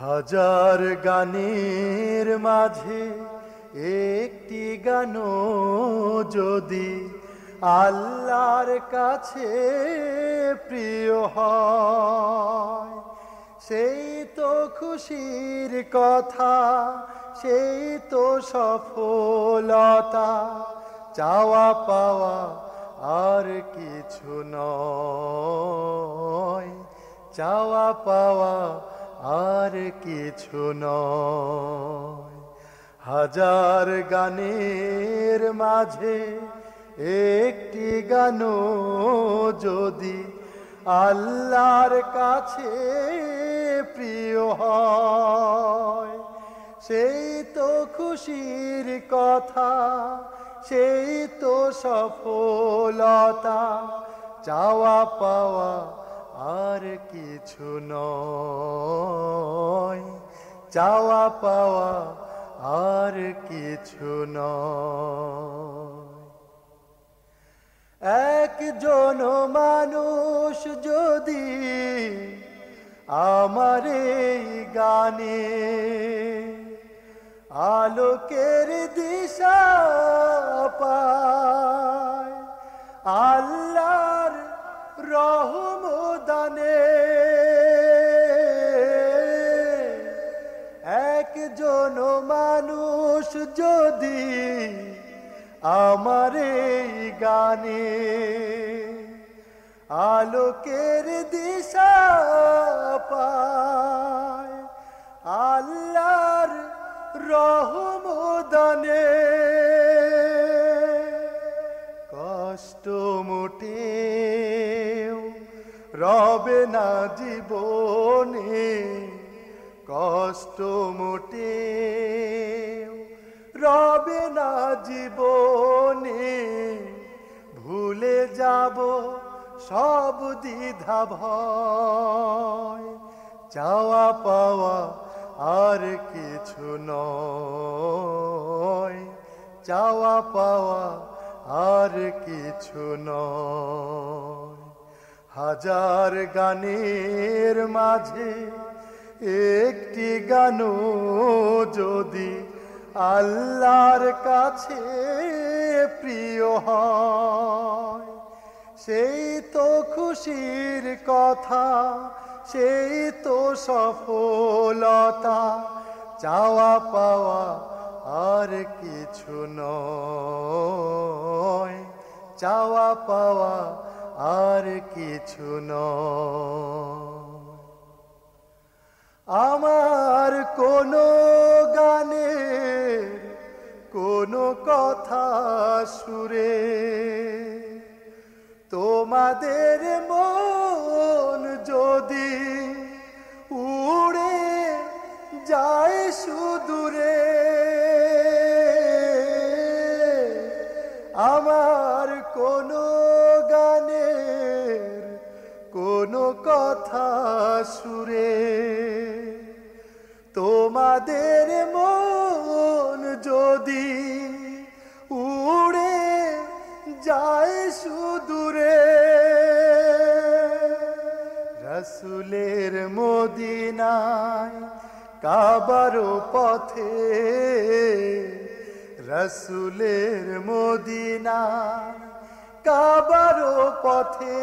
হাজার গানের মাঝে একটি গান যদি আল্লাহর কাছে প্রিয় হয়। সেই তো খুশির কথা, সেই তো সফলতা, চাওয়া পাওয়া আর কিছু নয়। চাওয়া পাওয়া আর কিছু নয়। হাজার গানের মাঝে একটি গান যদি আল্লাহর কাছে প্রিয় হয়, সেই তো খুশির কথা, সেই তো সফলতা, চাওয়া পাওয়া আর কিছু নয়। চাওয়া পাওয়া আর কিছু নয়। একজন মানুষ যদি আমার এই গানে আলোকের দিশা পায়, আল্লাহর রহমদানে একজন মানুষ যদি আমার গানে আলোকের দিশা পায় আল্লাহর রহমদানে কষ্ট মোটেও রবে না জীবনে কষ্ট মোটেও রবে না জীবনে ভুলে যাব সব দ্বিধা ভয়। চাওয়া পাওয়া আর কিছু নয়। চাওয়া পাওয়া আর কিছু নয়। হাজার গানের মাঝে একটি গান যদি আল্লাহর কাছে প্রিয় হয়, সেই তো খুশির কথা, সেই তো সফলতা, চাওয়া পাওয়া আর কিছু নয়। চাওয়া পাওয়া আর কিছু আমার কোন গানে কোন কথা সুরে তোমাদের তোমাদের মন যদি উড়ে যায় সুদূরে। রসুলের মদিনায় কাবার পথে রসুলের মদিনায় কাবার পথে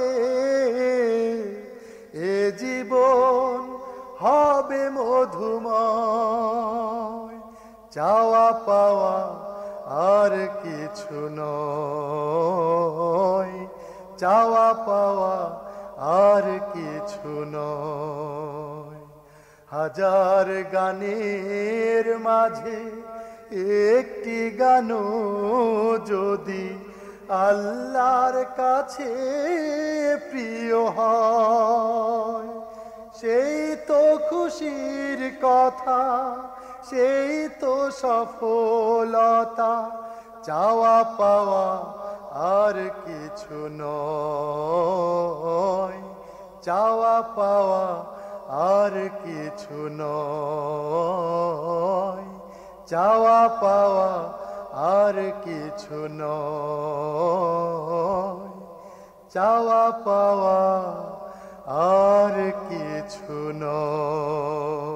আর কিছু নয়। চাওয়া পাওয়া আর কিছু নয়। হাজার গানের মাঝে একটি গান যদি আল্লাহর কাছে প্রিয় হয়, সেই তো খুশির কথা, সেই তো সফলতা চাওয়া পাওয়া আর কিছু নয়। চাওয়া পাওয়া আর কিছু নয়। চাওয়া পাওয়া আর কিছু নয়। চাওয়া পাওয়া আর কিছু নয়।